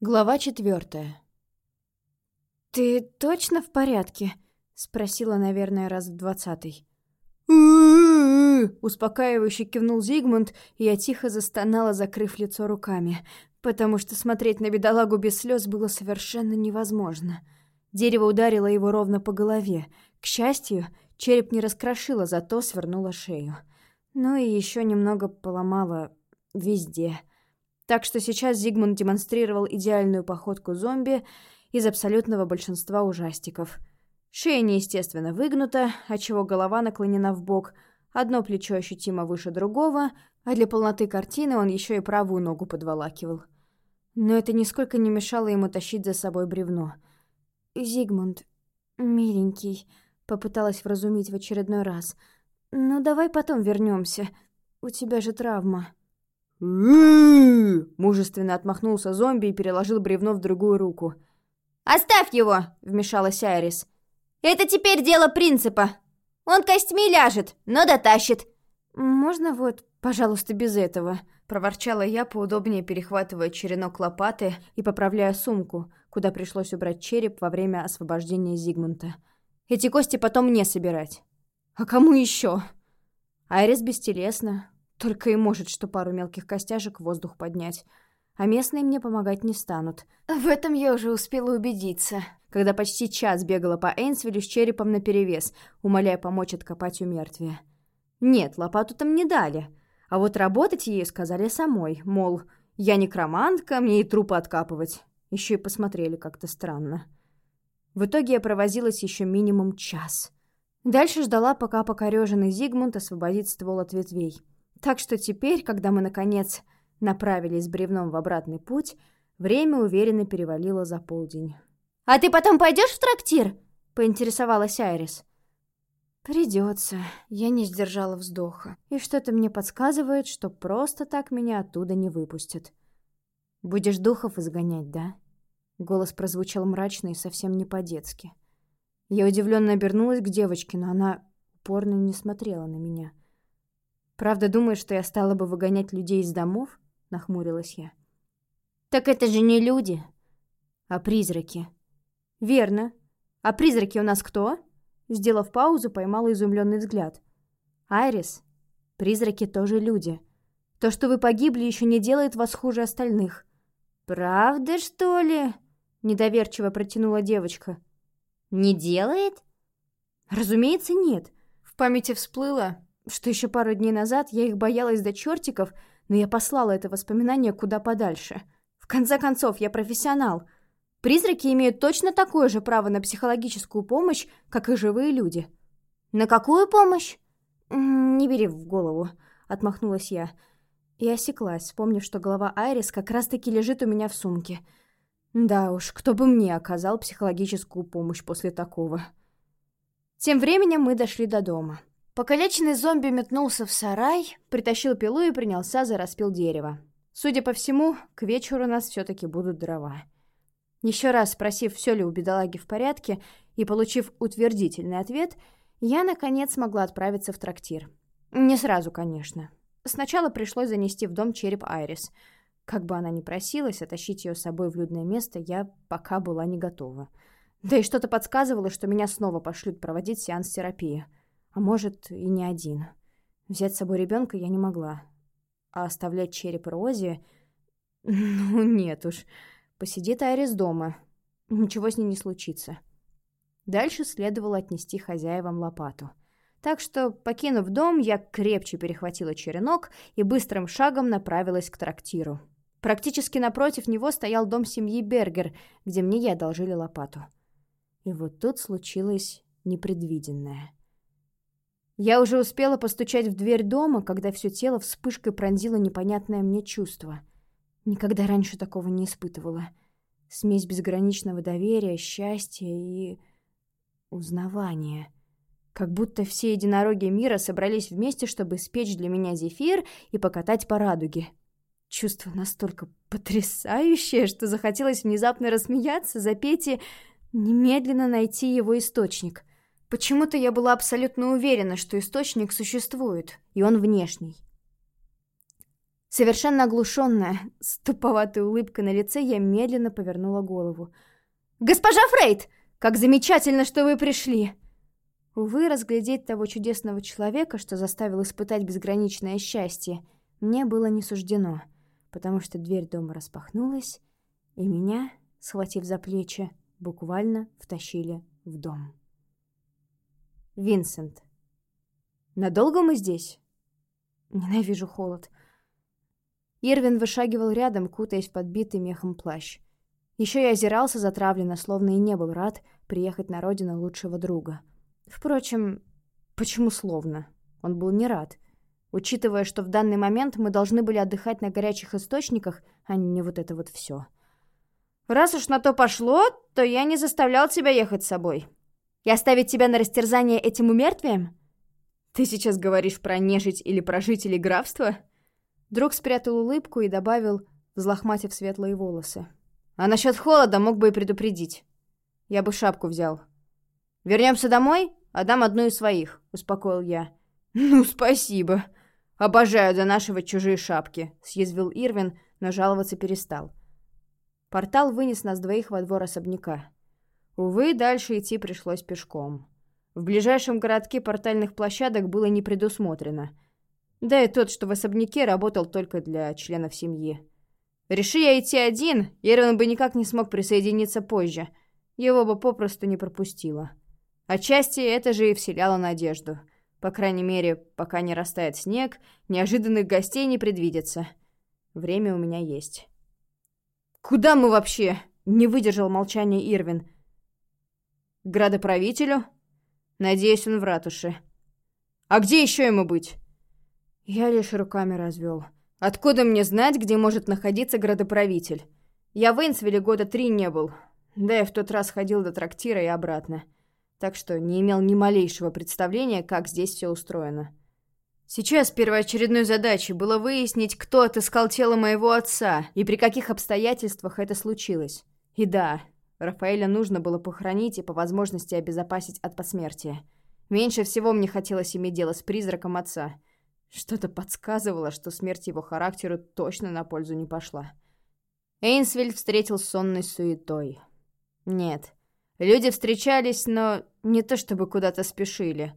Глава четвертая. «Ты точно в порядке?» — спросила, наверное, раз в двадцатый. Успокаивающе кивнул Зигмунд, и я тихо застонала, закрыв лицо руками, потому что смотреть на бедолагу без слез было совершенно невозможно. Дерево ударило его ровно по голове. К счастью, череп не раскрошило, зато свернуло шею. Ну и еще немного поломало везде — так что сейчас Зигмунд демонстрировал идеальную походку зомби из абсолютного большинства ужастиков. Шея неестественно выгнута, отчего голова наклонена в бок, одно плечо ощутимо выше другого, а для полноты картины он еще и правую ногу подволакивал. Но это нисколько не мешало ему тащить за собой бревно. «Зигмунд, миленький», — попыталась вразумить в очередной раз. «Ну давай потом вернемся. У тебя же травма». Мужественно отмахнулся зомби и переложил бревно в другую руку. «Оставь его!» — вмешалась Айрис. «Это теперь дело принципа. Он костьми ляжет, но дотащит». «Можно вот, пожалуйста, без этого?» — проворчала я, поудобнее перехватывая черенок лопаты и поправляя сумку, куда пришлось убрать череп во время освобождения Зигмунта. «Эти кости потом мне собирать». «А кому еще?» Айрис бестелесна, только и может, что пару мелких костяшек в воздух поднять. А местные мне помогать не станут. В этом я уже успела убедиться, когда почти час бегала по Эйнсвиллю с черепом наперевес, умоляя помочь откопать у мертвия. Нет, лопату там не дали. А вот работать ей сказали самой, мол, я некромантка, мне и трупы откапывать. Еще и посмотрели как-то странно. В итоге я провозилась еще минимум час. Дальше ждала, пока покореженный Зигмунд освободит ствол от ветвей. Так что теперь, когда мы, наконец, направились бревном в обратный путь, время уверенно перевалило за полдень. «А ты потом пойдешь в трактир?» — поинтересовалась Айрис. «Придется». Я не сдержала вздоха. И что-то мне подсказывает, что просто так меня оттуда не выпустят. «Будешь духов изгонять, да?» Голос прозвучал мрачно и совсем не по-детски. Я удивленно обернулась к девочке, но она упорно не смотрела на меня. «Правда думаешь, что я стала бы выгонять людей из домов?» — нахмурилась я. «Так это же не люди!» «А призраки?» «Верно. А призраки у нас кто?» Сделав паузу, поймала изумленный взгляд. «Айрис, призраки тоже люди. То, что вы погибли, еще не делает вас хуже остальных». «Правда, что ли?» — недоверчиво протянула девочка. «Не делает?» «Разумеется, нет. В памяти всплыло, что еще пару дней назад я их боялась до чертиков, но я послала это воспоминание куда подальше. В конце концов, я профессионал. Призраки имеют точно такое же право на психологическую помощь, как и живые люди. «На какую помощь?» «Не бери в голову», — отмахнулась я. И осеклась, вспомнив, что голова Айрис как раз-таки лежит у меня в сумке. Да уж, кто бы мне оказал психологическую помощь после такого. Тем временем мы дошли до дома. Покалеченный зомби метнулся в сарай, притащил пилу и принялся за распил дерева. Судя по всему, к вечеру у нас все-таки будут дрова. Еще раз спросив, все ли у бедолаги в порядке, и получив утвердительный ответ, я, наконец, смогла отправиться в трактир. Не сразу, конечно. Сначала пришлось занести в дом череп Айрис. Как бы она ни просилась, оттащить ее с собой в людное место я пока была не готова. Да и что-то подсказывало, что меня снова пошлют проводить сеанс терапии — а может, и не один. Взять с собой ребенка я не могла. А оставлять череп Рози... Ну, нет уж. Посидит Айрис дома. Ничего с ней не случится. Дальше следовало отнести хозяевам лопату. Так что, покинув дом, я крепче перехватила черенок и быстрым шагом направилась к трактиру. Практически напротив него стоял дом семьи Бергер, где мне и одолжили лопату. И вот тут случилось непредвиденное. Я уже успела постучать в дверь дома, когда все тело вспышкой пронзило непонятное мне чувство. Никогда раньше такого не испытывала. Смесь безграничного доверия, счастья и... узнавания. Как будто все единороги мира собрались вместе, чтобы испечь для меня зефир и покатать по радуге. Чувство настолько потрясающее, что захотелось внезапно рассмеяться, запеть и немедленно найти его источник. Почему-то я была абсолютно уверена, что источник существует, и он внешний. Совершенно оглушенная, с туповатой улыбкой на лице, я медленно повернула голову. «Госпожа Фрейд! Как замечательно, что вы пришли!» Увы, разглядеть того чудесного человека, что заставил испытать безграничное счастье, мне было не суждено, потому что дверь дома распахнулась, и меня, схватив за плечи, буквально втащили в дом. Винсент. Надолго мы здесь? Ненавижу холод. Ирвин вышагивал рядом, кутаясь в подбитый мехом плащ. Еще я озирался затравленно, словно и не был рад приехать на родину лучшего друга. Впрочем, почему словно? Он был не рад. Учитывая, что в данный момент мы должны были отдыхать на горячих источниках, а не вот это вот все. Раз уж на то пошло, то я не заставлял тебя ехать с собой. И оставить тебя на растерзание этим умертвием? Ты сейчас говоришь про нежить или про жителей графства? Друг спрятал улыбку и добавил, взлохматив светлые волосы. А насчет холода мог бы и предупредить. Я бы шапку взял. Вернемся домой, отдам одну из своих, успокоил я. Ну, спасибо. Обожаю донашивать чужие шапки, съязвил Ирвин, но жаловаться перестал. Портал вынес нас двоих во двор особняка. Увы, дальше идти пришлось пешком. В ближайшем городке портальных площадок было не предусмотрено. Да и тот, что в особняке, работал только для членов семьи. Реши я идти один, Ервин бы никак не смог присоединиться позже. Его бы попросту не пропустило. Отчасти это же и вселяло надежду. По крайней мере, пока не растает снег, неожиданных гостей не предвидится. Время у меня есть. «Куда мы вообще?» — не выдержал молчания Ирвин. «К градоправителю?» «Надеюсь, он в ратуше». «А где еще ему быть?» Я лишь руками развел. Откуда мне знать, где может находиться градоправитель? Я в Эйнсвилле года три не был. Да я в тот раз ходил до трактира и обратно. Так что не имел ни малейшего представления, как здесь все устроено. Сейчас первоочередной задачей было выяснить, кто отыскал тело моего отца и при каких обстоятельствах это случилось. И да, Рафаэля нужно было похоронить и по возможности обезопасить от посмертия. Меньше всего мне хотелось иметь дело с призраком отца — что-то подсказывало, что смерть его характеру точно на пользу не пошла. Эйнсвиль встретил сонной суетой. Нет, люди встречались, но не то чтобы куда-то спешили.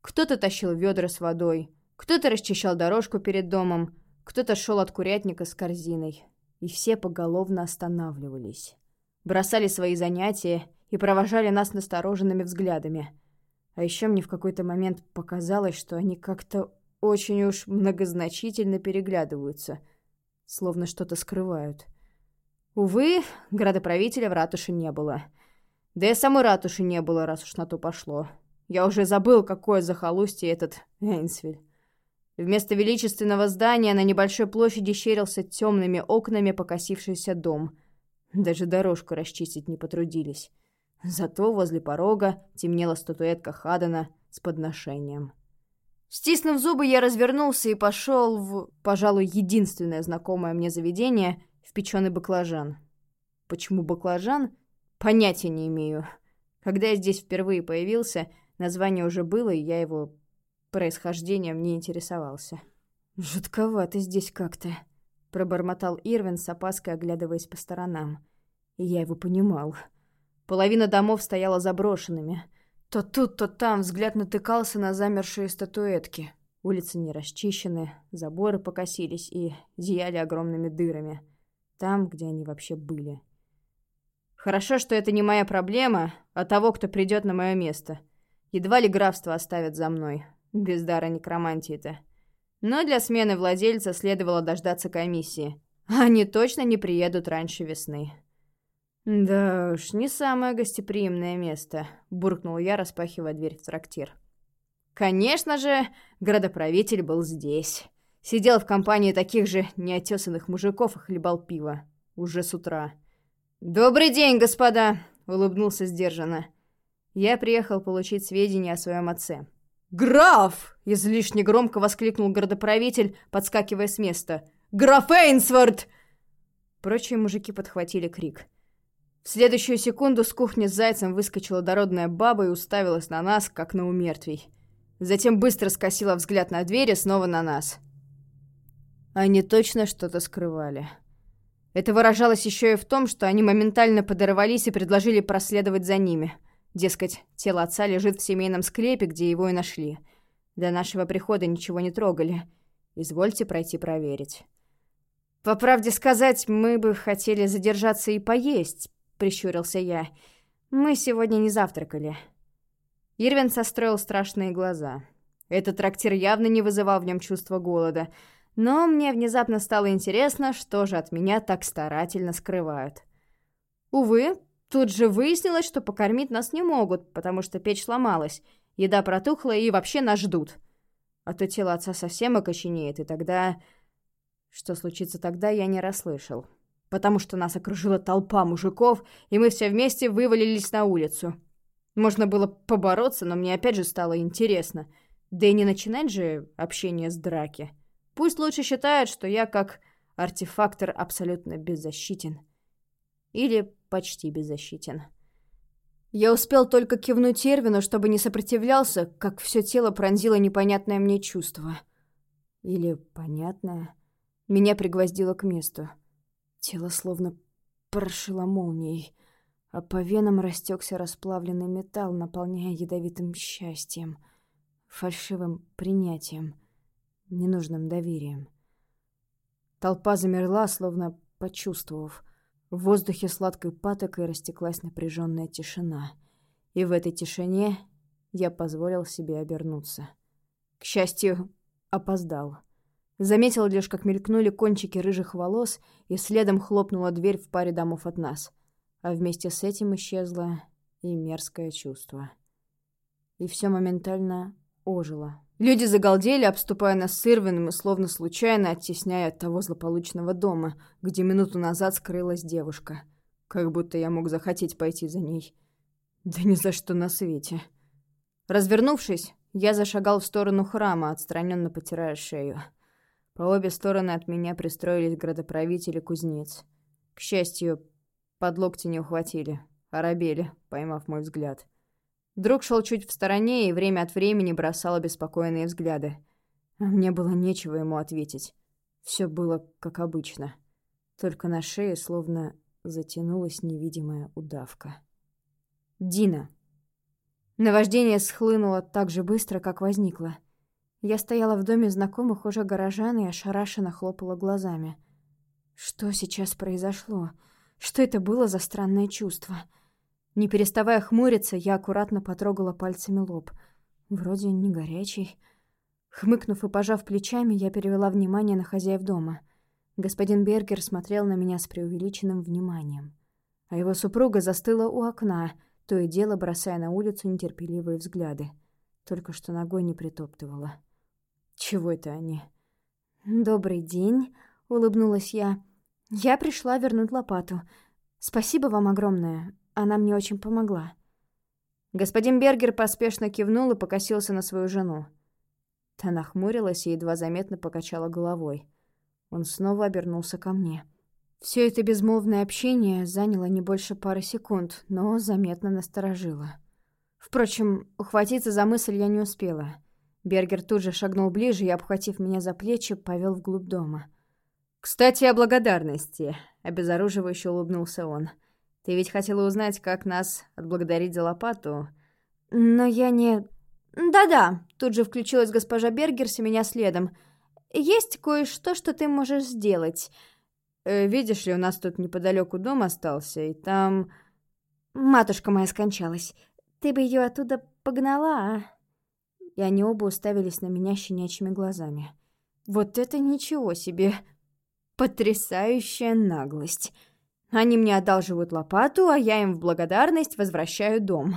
Кто-то тащил ведра с водой, кто-то расчищал дорожку перед домом, кто-то шел от курятника с корзиной. И все поголовно останавливались. Бросали свои занятия и провожали нас настороженными взглядами. А еще мне в какой-то момент показалось, что они как-то очень уж многозначительно переглядываются, словно что-то скрывают. Увы, градоправителя в ратуше не было. Да и самой ратуши не было, раз уж на то пошло. Я уже забыл, какое захолустье этот Эйнсвиль. Вместо величественного здания на небольшой площади щерился темными окнами покосившийся дом. Даже дорожку расчистить не потрудились. Зато возле порога темнела статуэтка Хадана с подношением. Стиснув зубы, я развернулся и пошел в, пожалуй, единственное знакомое мне заведение — в печеный баклажан. Почему баклажан? Понятия не имею. Когда я здесь впервые появился, название уже было, и я его происхождением не интересовался. «Жутковато здесь как-то», — пробормотал Ирвин с опаской, оглядываясь по сторонам. И я его понимал. Половина домов стояла заброшенными — то тут, то там взгляд натыкался на замершие статуэтки. Улицы не расчищены, заборы покосились и зияли огромными дырами. Там, где они вообще были. Хорошо, что это не моя проблема, а того, кто придет на мое место. Едва ли графство оставят за мной. Без дара некромантии-то. Но для смены владельца следовало дождаться комиссии. Они точно не приедут раньше весны. «Да уж, не самое гостеприимное место», — буркнул я, распахивая дверь в трактир. Конечно же, градоправитель был здесь. Сидел в компании таких же неотесанных мужиков и хлебал пиво. Уже с утра. «Добрый день, господа!» — улыбнулся сдержанно. Я приехал получить сведения о своем отце. «Граф!» — излишне громко воскликнул градоправитель, подскакивая с места. «Граф Эйнсворт!» Прочие мужики подхватили крик. В следующую секунду с кухни с зайцем выскочила дородная баба и уставилась на нас, как на умертвий. Затем быстро скосила взгляд на дверь и снова на нас. Они точно что-то скрывали. Это выражалось еще и в том, что они моментально подорвались и предложили проследовать за ними. Дескать, тело отца лежит в семейном склепе, где его и нашли. До нашего прихода ничего не трогали. Извольте пройти проверить. «По правде сказать, мы бы хотели задержаться и поесть», — прищурился я. «Мы сегодня не завтракали». Ирвин состроил страшные глаза. Этот трактир явно не вызывал в нем чувства голода, но мне внезапно стало интересно, что же от меня так старательно скрывают. Увы, тут же выяснилось, что покормить нас не могут, потому что печь сломалась, еда протухла и вообще нас ждут. А то тело отца совсем окоченеет, и тогда... Что случится тогда, я не расслышал. Потому что нас окружила толпа мужиков, и мы все вместе вывалились на улицу. Можно было побороться, но мне опять же стало интересно. Да и не начинать же общение с драки. Пусть лучше считают, что я как артефактор абсолютно беззащитен. Или почти беззащитен. Я успел только кивнуть Эрвину, чтобы не сопротивлялся, как все тело пронзило непонятное мне чувство. Или понятное. Меня пригвоздило к месту. Тело словно прошило молнией, а по венам растекся расплавленный металл, наполняя ядовитым счастьем, фальшивым принятием — ненужным доверием. Толпа замерла, словно почувствовав. В воздухе сладкой патокой растеклась напряженная тишина. И в этой тишине я позволил себе обернуться. К счастью, опоздал. Заметил лишь, как мелькнули кончики рыжих волос, и следом хлопнула дверь в паре домов от нас. А вместе с этим исчезло и мерзкое чувство. И все моментально ожило, Люди загалдели, обступая нас с и словно случайно оттесняя от того злополучного дома, где минуту назад скрылась девушка. Как будто я мог захотеть пойти за ней. Да ни за что на свете. Развернувшись, я зашагал в сторону храма, отстраненно потирая шею. По обе стороны от меня пристроились градоправители кузнец. К счастью, под локти не ухватили, оробели, поймав мой взгляд. Друг шел чуть в стороне и время от времени бросал обеспокоенные взгляды. А мне было нечего ему ответить. Все было как обычно. Только на шее словно затянулась невидимая удавка. Дина. Наваждение схлынуло так же быстро, как возникло. Я стояла в доме знакомых уже горожан и ошарашенно хлопала глазами. Что сейчас произошло? Что это было за странное чувство? — не переставая хмуриться, я аккуратно потрогала пальцами лоб. Вроде не горячий. Хмыкнув и пожав плечами, я перевела внимание на хозяев дома. Господин Бергер смотрел на меня с преувеличенным вниманием. А его супруга застыла у окна, то и дело бросая на улицу нетерпеливые взгляды. Только что ногой не притоптывала. Чего это они? «Добрый день», — улыбнулась я. «Я пришла вернуть лопату. Спасибо вам огромное. Она мне очень помогла». Господин Бергер поспешно кивнул и покосился на свою жену. Та нахмурилась и едва заметно покачала головой. Он снова обернулся ко мне. Все это безмолвное общение заняло не больше пары секунд, но заметно насторожило. Впрочем, ухватиться за мысль я не успела. Бергер тут же шагнул ближе и, обхватив меня за плечи, повел вглубь дома. «Кстати, о благодарности», — обезоруживающе улыбнулся он. — ты ведь хотела узнать, как нас отблагодарить за лопату?» «Но я не...» «Да-да», — тут же включилась госпожа Бергерс и меня следом. «Есть кое-что, что ты можешь сделать». Э, «Видишь ли, у нас тут неподалеку дом остался, и там...» «Матушка моя скончалась. Ты бы ее оттуда погнала, а?» И они оба уставились на меня щенячьими глазами. «Вот это ничего себе! Потрясающая наглость!» Они мне одалживают лопату, а я им в благодарность возвращаю дом.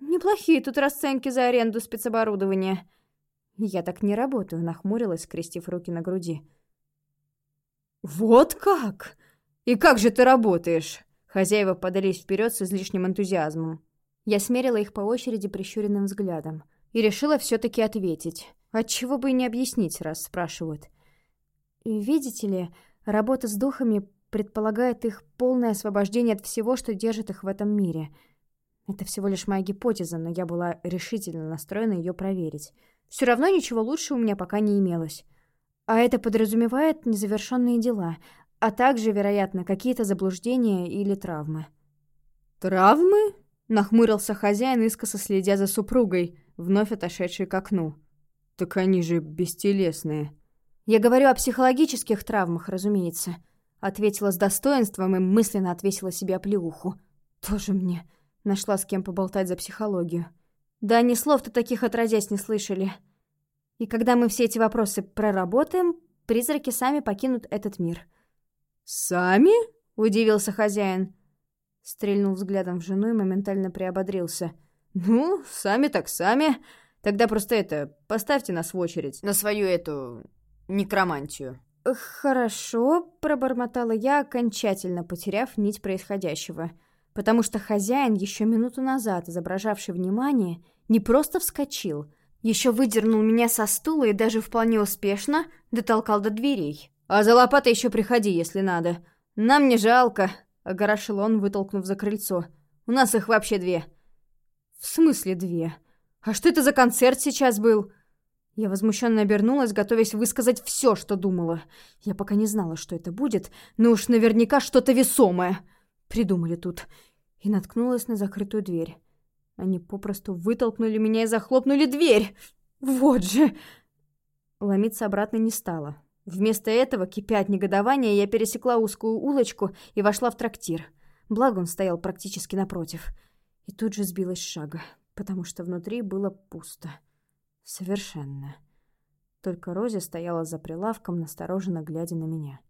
Неплохие тут расценки за аренду спецоборудования. Я так не работаю, нахмурилась, скрестив руки на груди. «Вот как? И как же ты работаешь?» Хозяева подались вперед с излишним энтузиазмом. Я смерила их по очереди прищуренным взглядом и решила все-таки ответить. Отчего бы и не объяснить, раз спрашивают. «Видите ли, работа с духами предполагает их полное освобождение от всего, что держит их в этом мире. Это всего лишь моя гипотеза, но я была решительно настроена ее проверить. Все равно ничего лучше у меня пока не имелось. А это подразумевает незавершенные дела, а также, вероятно, какие-то заблуждения или травмы. «Травмы?» — нахмурился хозяин, искоса следя за супругой, вновь отошедшей к окну. «Так они же бестелесные». «Я говорю о психологических травмах, разумеется», — ответила с достоинством и мысленно отвесила себе оплеуху. «Тоже мне. Нашла с кем поболтать за психологию. Да ни слов-то таких отродясь не слышали. И когда мы все эти вопросы проработаем, призраки сами покинут этот мир». «Сами?» — удивился хозяин. Стрельнул взглядом в жену и моментально приободрился. «Ну, сами так сами. Тогда просто это, поставьте нас в очередь на свою эту... некромантию». «Хорошо», — пробормотала я, окончательно потеряв нить происходящего. Потому что хозяин, еще минуту назад изображавший внимание, не просто вскочил, еще выдернул меня со стула и даже вполне успешно дотолкал до дверей. «А за лопатой еще приходи, если надо. Нам не жалко», — огорошил он, вытолкнув за крыльцо. «У нас их вообще две». «В смысле две? А что это за концерт сейчас был?» Я возмущенно обернулась, готовясь высказать все, что думала. Я пока не знала, что это будет, но уж наверняка что-то весомое. Придумали тут. И наткнулась на закрытую дверь. Они попросту вытолкнули меня и захлопнули дверь. Вот же! Ломиться обратно не стала. Вместо этого, кипя от негодования, я пересекла узкую улочку и вошла в трактир. Благо он стоял практически напротив. И тут же сбилась с шага, потому что внутри было пусто. Совершенно. Только Рози стояла за прилавком, настороженно глядя на меня.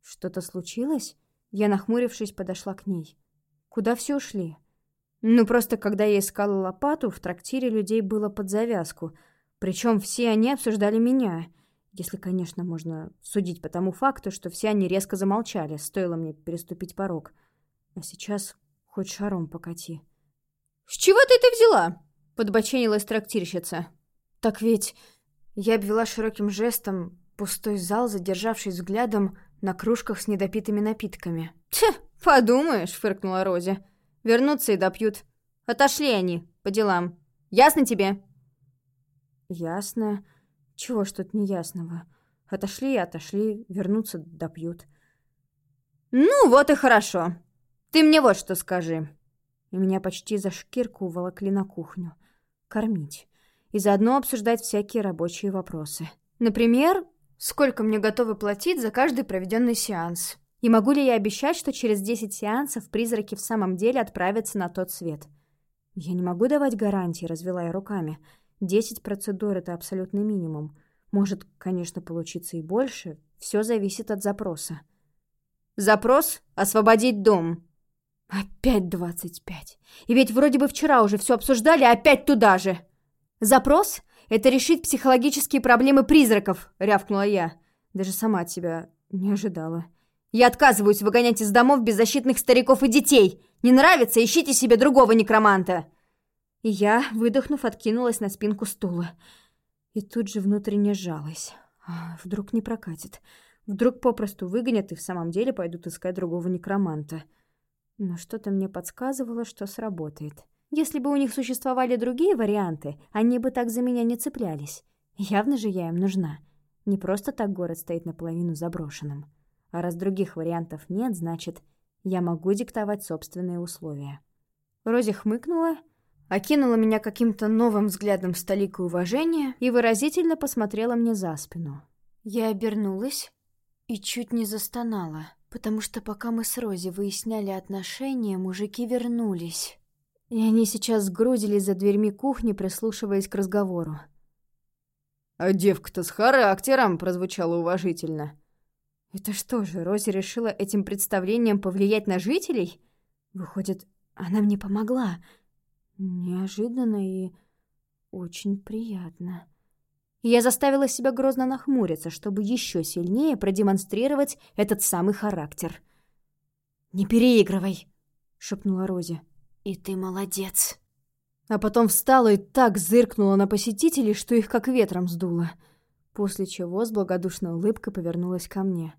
«Что-то случилось?» Я, нахмурившись, подошла к ней. «Куда все ушли?» «Ну, просто когда я искала лопату, в трактире людей было под завязку. Причем все они обсуждали меня». Если, конечно, можно судить по тому факту, что все они резко замолчали, стоило мне переступить порог. А сейчас хоть шаром покати. «С чего ты это взяла?» — подбоченилась трактирщица. «Так ведь...» Я обвела широким жестом пустой зал, задержавшись взглядом на кружках с недопитыми напитками. «Тьф, подумаешь!» — фыркнула Рози. «Вернутся и допьют. Отошли они, по делам. Ясно тебе?» «Ясно. Чего ж тут неясного? Отошли и отошли, вернутся, допьют. «Ну, вот и хорошо. Ты мне вот что скажи». И меня почти за шкирку уволокли на кухню. Кормить. И заодно обсуждать всякие рабочие вопросы. Например, сколько мне готовы платить за каждый проведенный сеанс? И могу ли я обещать, что через 10 сеансов призраки в самом деле отправятся на тот свет? Я не могу давать гарантии, развела я руками. Десять процедур — это абсолютный минимум. Может, конечно, получиться и больше. Все зависит от запроса. Запрос — освободить дом. Опять двадцать пять. И ведь вроде бы вчера уже все обсуждали, опять туда же. Запрос — это решить психологические проблемы призраков, рявкнула я. Даже сама от себя не ожидала. Я отказываюсь выгонять из домов беззащитных стариков и детей. Не нравится, ищите себе другого некроманта. И я, выдохнув, откинулась на спинку стула. И тут же внутренне сжалась. А, вдруг не прокатит. Вдруг попросту выгонят и в самом деле пойдут искать другого некроманта. Но что-то мне подсказывало, что сработает. Если бы у них существовали другие варианты, они бы так за меня не цеплялись. Явно же я им нужна. Не просто так город стоит наполовину заброшенным. А раз других вариантов нет, значит, я могу диктовать собственные условия. Рози хмыкнула окинула меня каким-то новым взглядом с толикой уважения и выразительно посмотрела мне за спину. Я обернулась и чуть не застонала, потому что пока мы с Рози выясняли отношения, мужики вернулись. И они сейчас сгрудились за дверьми кухни, прислушиваясь к разговору. «А девка-то с характером!» — прозвучало уважительно. «Это что же, Рози решила этим представлением повлиять на жителей? Выходит, она мне помогла, Неожиданно и очень приятно. Я заставила себя грозно нахмуриться, чтобы еще сильнее продемонстрировать этот самый характер. «Не переигрывай!» — шепнула Рози. «И ты молодец!» А потом встала и так зыркнула на посетителей, что их как ветром сдуло. После чего с благодушной улыбкой повернулась ко мне.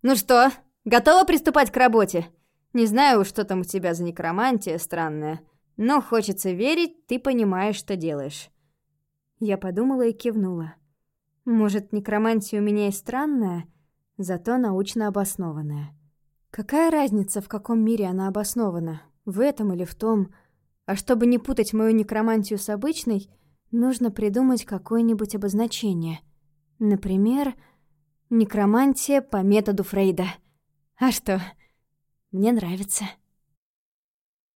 «Ну что, готова приступать к работе? Не знаю, что там у тебя за некромантия странная». Но хочется верить, ты понимаешь, что делаешь. Я подумала и кивнула. Может, некромантия у меня и странная, зато научно обоснованная. Какая разница, в каком мире она обоснована, в этом или в том? А чтобы не путать мою некромантию с обычной, нужно придумать какое-нибудь обозначение. Например, некромантия по методу Фрейда. А что? Мне нравится.